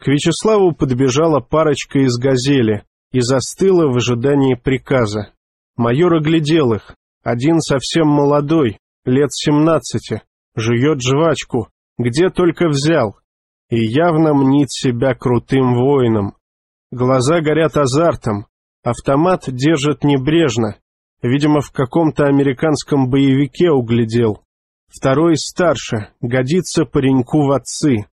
К Вячеславу подбежала парочка из «Газели» и застыла в ожидании приказа. Майор оглядел их. Один совсем молодой, лет семнадцати, жует жвачку, где только взял, и явно мнит себя крутым воином. Глаза горят азартом, автомат держит небрежно, видимо, в каком-то американском боевике углядел. Второй старше, годится пареньку в отцы.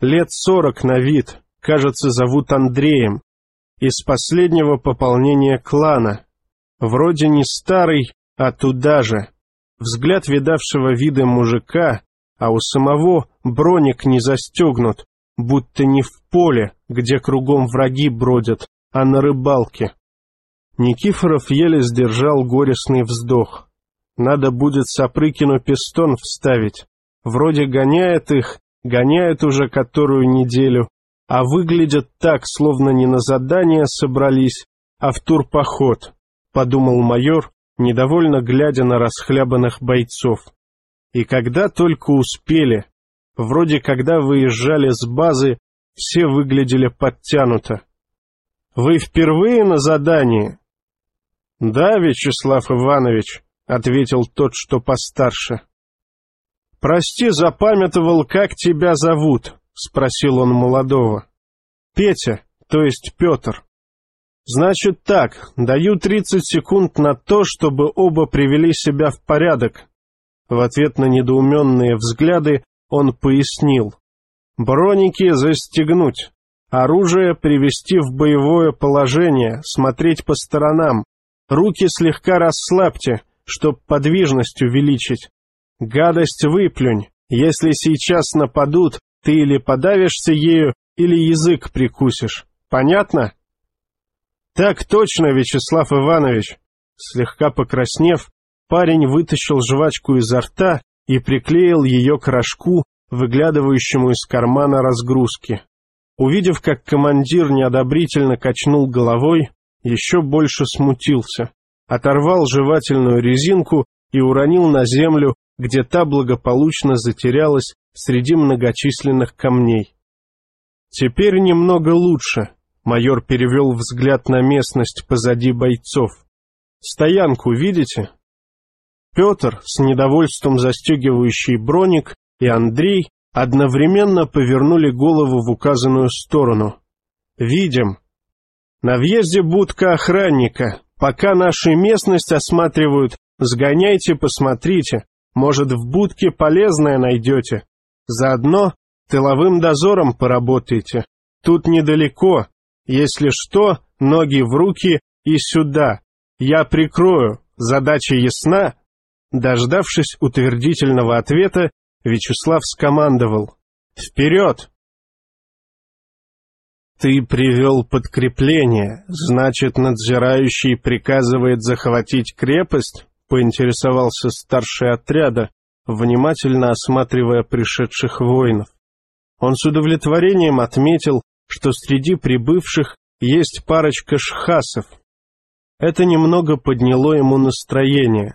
Лет сорок на вид, кажется, зовут Андреем. Из последнего пополнения клана. Вроде не старый, а туда же. Взгляд видавшего вида мужика, а у самого броник не застегнут, будто не в поле, где кругом враги бродят, а на рыбалке. Никифоров еле сдержал горестный вздох. Надо будет Сапрыкину пистон вставить, Вроде гоняет их, гоняет уже которую неделю, а выглядят так, словно не на задание собрались, а в турпоход, — подумал майор, недовольно глядя на расхлябанных бойцов. И когда только успели, вроде когда выезжали с базы, все выглядели подтянуто. «Вы впервые на задании?» «Да, Вячеслав Иванович», — ответил тот, что постарше. «Прости, запамятовал, как тебя зовут», — спросил он молодого. «Петя, то есть Петр». «Значит так, даю тридцать секунд на то, чтобы оба привели себя в порядок». В ответ на недоуменные взгляды он пояснил. «Броники застегнуть, оружие привести в боевое положение, смотреть по сторонам, руки слегка расслабьте, чтоб подвижность увеличить, Гадость выплюнь. Если сейчас нападут, ты или подавишься ею, или язык прикусишь. Понятно? Так точно, Вячеслав Иванович. Слегка покраснев, парень вытащил жвачку изо рта и приклеил ее к рожку, выглядывающему из кармана разгрузки. Увидев, как командир неодобрительно качнул головой, еще больше смутился, оторвал жевательную резинку и уронил на землю, где та благополучно затерялась среди многочисленных камней. Теперь немного лучше. Майор перевел взгляд на местность позади бойцов. Стоянку видите? Петр, с недовольством застегивающий броник, и Андрей одновременно повернули голову в указанную сторону. Видим. На въезде будка охранника. Пока нашу местность осматривают, сгоняйте, посмотрите. Может, в будке полезное найдете. Заодно тыловым дозором поработаете. Тут недалеко. Если что, ноги в руки и сюда. Я прикрою. Задача ясна?» Дождавшись утвердительного ответа, Вячеслав скомандовал. «Вперед!» «Ты привел подкрепление, значит, надзирающий приказывает захватить крепость?» Поинтересовался старший отряда, внимательно осматривая пришедших воинов. Он с удовлетворением отметил, что среди прибывших есть парочка шхасов. Это немного подняло ему настроение.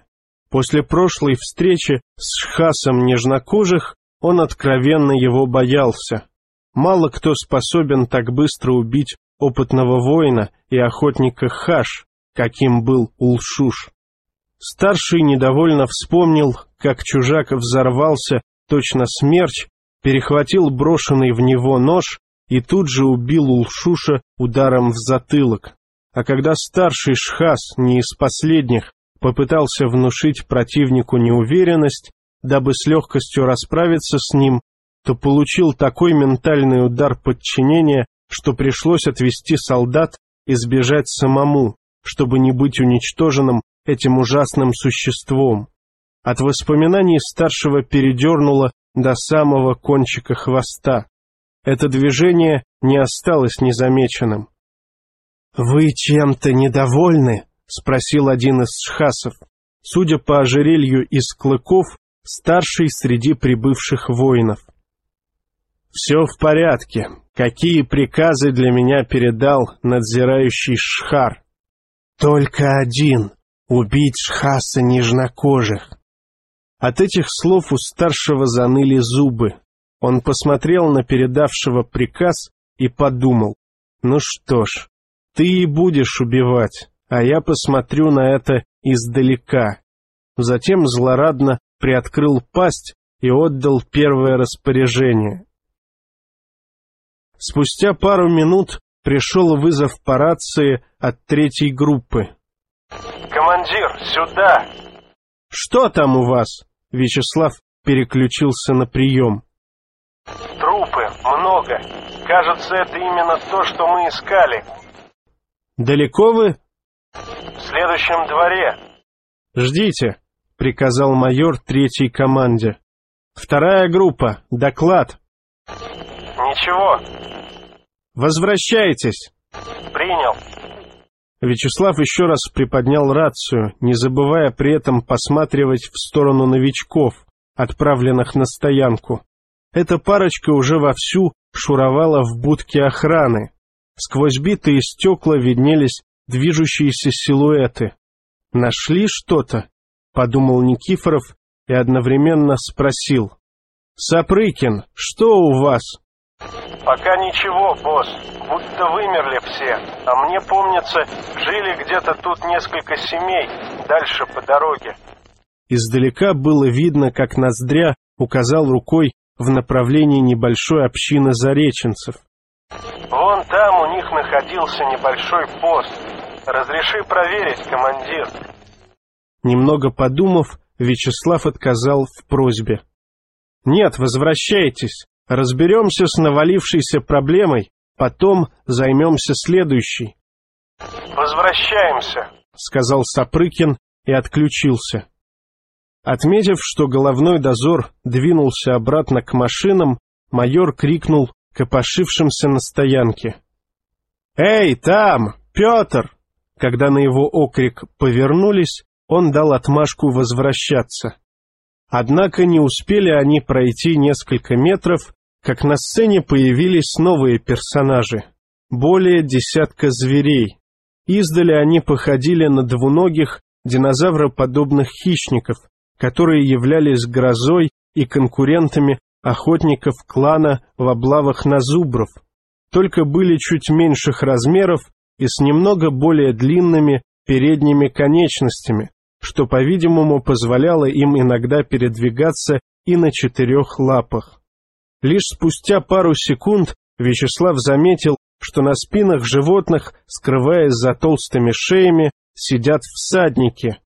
После прошлой встречи с шхасом нежнокожих он откровенно его боялся. Мало кто способен так быстро убить опытного воина и охотника Хаш, каким был Улшуш. Старший недовольно вспомнил, как чужак взорвался, точно смерч, перехватил брошенный в него нож и тут же убил Улшуша ударом в затылок. А когда старший Шхас, не из последних, попытался внушить противнику неуверенность, дабы с легкостью расправиться с ним, то получил такой ментальный удар подчинения, что пришлось отвести солдат и сбежать самому, чтобы не быть уничтоженным этим ужасным существом. От воспоминаний старшего передернуло до самого кончика хвоста. Это движение не осталось незамеченным. «Вы чем-то недовольны?» — спросил один из шхасов. Судя по ожерелью из клыков, старший среди прибывших воинов. «Все в порядке. Какие приказы для меня передал надзирающий Шхар?» «Только один», Убить Шхаса нежнокожих. От этих слов у старшего заныли зубы. Он посмотрел на передавшего приказ и подумал, ну что ж, ты и будешь убивать, а я посмотрю на это издалека. Затем злорадно приоткрыл пасть и отдал первое распоряжение. Спустя пару минут пришел вызов по рации от третьей группы. «Командир, сюда!» «Что там у вас?» Вячеслав переключился на прием. «Трупы, много. Кажется, это именно то, что мы искали». «Далеко вы?» «В следующем дворе». «Ждите», — приказал майор третьей команде. «Вторая группа. Доклад». «Ничего». «Возвращайтесь». «Принял». Вячеслав еще раз приподнял рацию, не забывая при этом посматривать в сторону новичков, отправленных на стоянку. Эта парочка уже вовсю шуровала в будке охраны. Сквозь битые стекла виднелись движущиеся силуэты. «Нашли что-то?» — подумал Никифоров и одновременно спросил. «Сапрыкин, что у вас?» «Пока ничего, босс. Будто вымерли все. А мне помнится, жили где-то тут несколько семей, дальше по дороге». Издалека было видно, как Ноздря указал рукой в направлении небольшой общины зареченцев. «Вон там у них находился небольшой пост. Разреши проверить, командир». Немного подумав, Вячеслав отказал в просьбе. «Нет, возвращайтесь. Разберемся с навалившейся проблемой, потом займемся следующей». «Возвращаемся», — сказал Сапрыкин и отключился. Отметив, что головной дозор двинулся обратно к машинам, майор крикнул копошившимся на стоянке. «Эй, там, Петр!» Когда на его окрик повернулись, он дал отмашку возвращаться. Однако не успели они пройти несколько метров, как на сцене появились новые персонажи. Более десятка зверей. Издали они походили на двуногих, динозавроподобных хищников, которые являлись грозой и конкурентами охотников клана в облавах на зубров, только были чуть меньших размеров и с немного более длинными передними конечностями, что, по-видимому, позволяло им иногда передвигаться и на четырех лапах. Лишь спустя пару секунд Вячеслав заметил, что на спинах животных, скрываясь за толстыми шеями, сидят всадники.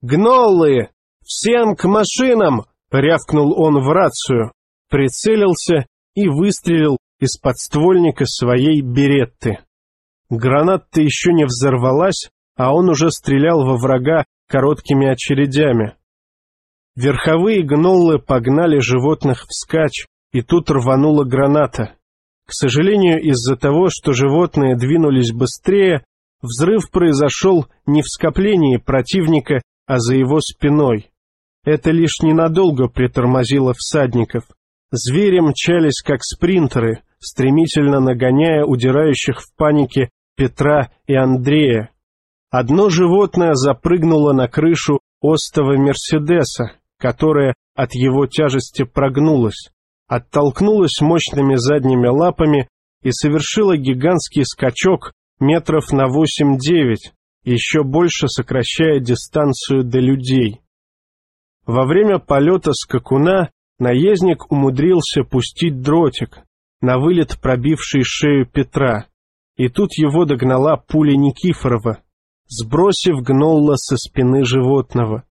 «Гноллы! Всем к машинам!» — рявкнул он в рацию, прицелился и выстрелил из подствольника своей беретты. Граната еще не взорвалась, а он уже стрелял во врага короткими очередями. Верховые гноллы погнали животных вскачь, и тут рванула граната. К сожалению, из-за того, что животные двинулись быстрее, взрыв произошел не в скоплении противника, а за его спиной. Это лишь ненадолго притормозило всадников. Звери мчались как спринтеры, стремительно нагоняя удирающих в панике Петра и Андрея. Одно животное запрыгнуло на крышу остова Мерседеса, которая от его тяжести прогнулась, оттолкнулась мощными задними лапами и совершила гигантский скачок метров на 8-9, еще больше сокращая дистанцию до людей. Во время полета скакуна наездник умудрился пустить дротик, на вылет пробивший шею Петра, и тут его догнала пуля Никифорова, сбросив гнолла со спины животного.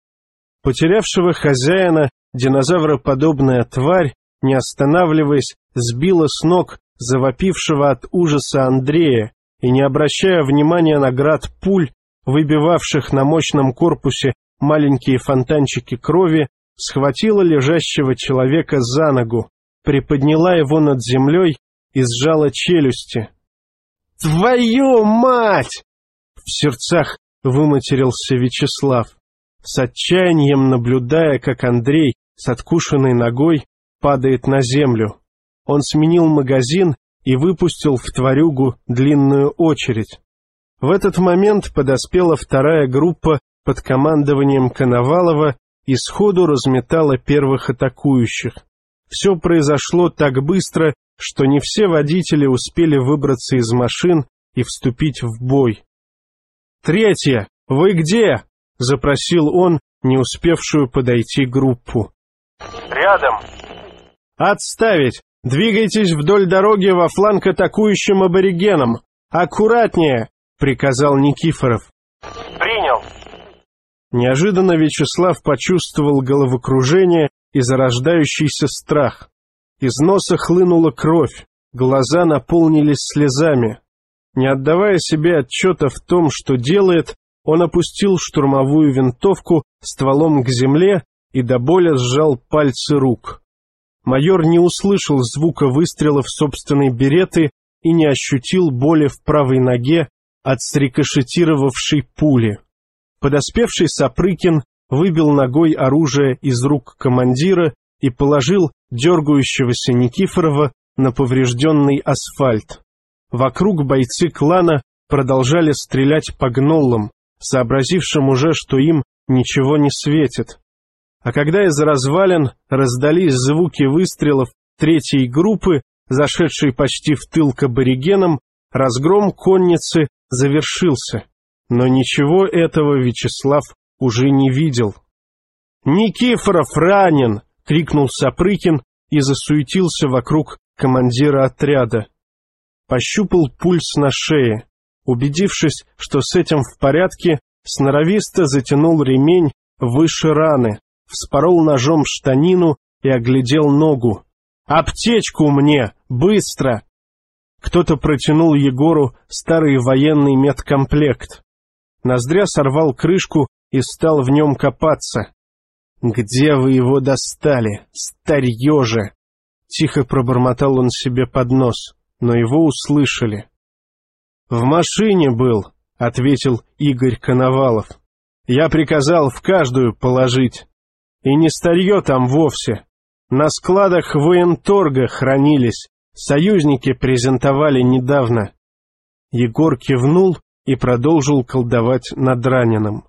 Потерявшего хозяина динозавроподобная тварь, не останавливаясь, сбила с ног завопившего от ужаса Андрея и, не обращая внимания на град пуль, выбивавших на мощном корпусе маленькие фонтанчики крови, схватила лежащего человека за ногу, приподняла его над землей и сжала челюсти. «Твою мать!» В сердцах выматерился Вячеслав, с отчаянием наблюдая, как Андрей с откушенной ногой падает на землю. Он сменил магазин и выпустил в тварюгу длинную очередь. В этот момент подоспела вторая группа под командованием Коновалова и сходу разметала первых атакующих. Все произошло так быстро, что не все водители успели выбраться из машин и вступить в бой. «Третья! Вы где?» — запросил он не успевшую подойти группу. «Рядом». «Отставить! Двигайтесь вдоль дороги во фланг атакующим аборигенам! Аккуратнее!» — приказал Никифоров. «Принял». Неожиданно Вячеслав почувствовал головокружение и зарождающийся страх. Из носа хлынула кровь, глаза наполнились слезами. Не отдавая себе отчета в том, что делает, он опустил штурмовую винтовку стволом к земле и до боли сжал пальцы рук. Майор не услышал звука выстрелов собственной береты и не ощутил боли в правой ноге от срикошетировавшей пули. Подоспевший Сапрыкин выбил ногой оружие из рук командира и положил дергающегося Никифорова на поврежденный асфальт. Вокруг бойцы клана продолжали стрелять по гноллам, сообразившим уже, что им ничего не светит. А когда из развалин раздались звуки выстрелов третьей группы, зашедшей почти в тыл к аборигенам, разгром конницы завершился. Но ничего этого Вячеслав уже не видел. «Никифоров ранен!» — крикнул Сапрыкин и засуетился вокруг командира отряда. Пощупал пульс на шее. Убедившись, что с этим в порядке, сноровисто затянул ремень выше раны, вспорол ножом штанину и оглядел ногу. «Аптечку мне! Быстро!» Кто-то протянул Егору старый военный медкомплект. Ноздря сорвал крышку и стал в нем копаться. «Где вы его достали, старье же?» Тихо пробормотал он себе под нос, но его услышали. «В машине был», — ответил Игорь Коновалов. «Я приказал в каждую положить. И не старье там вовсе. На складах военторга хранились, союзники презентовали недавно». Егор кивнул и продолжил колдовать над раненым.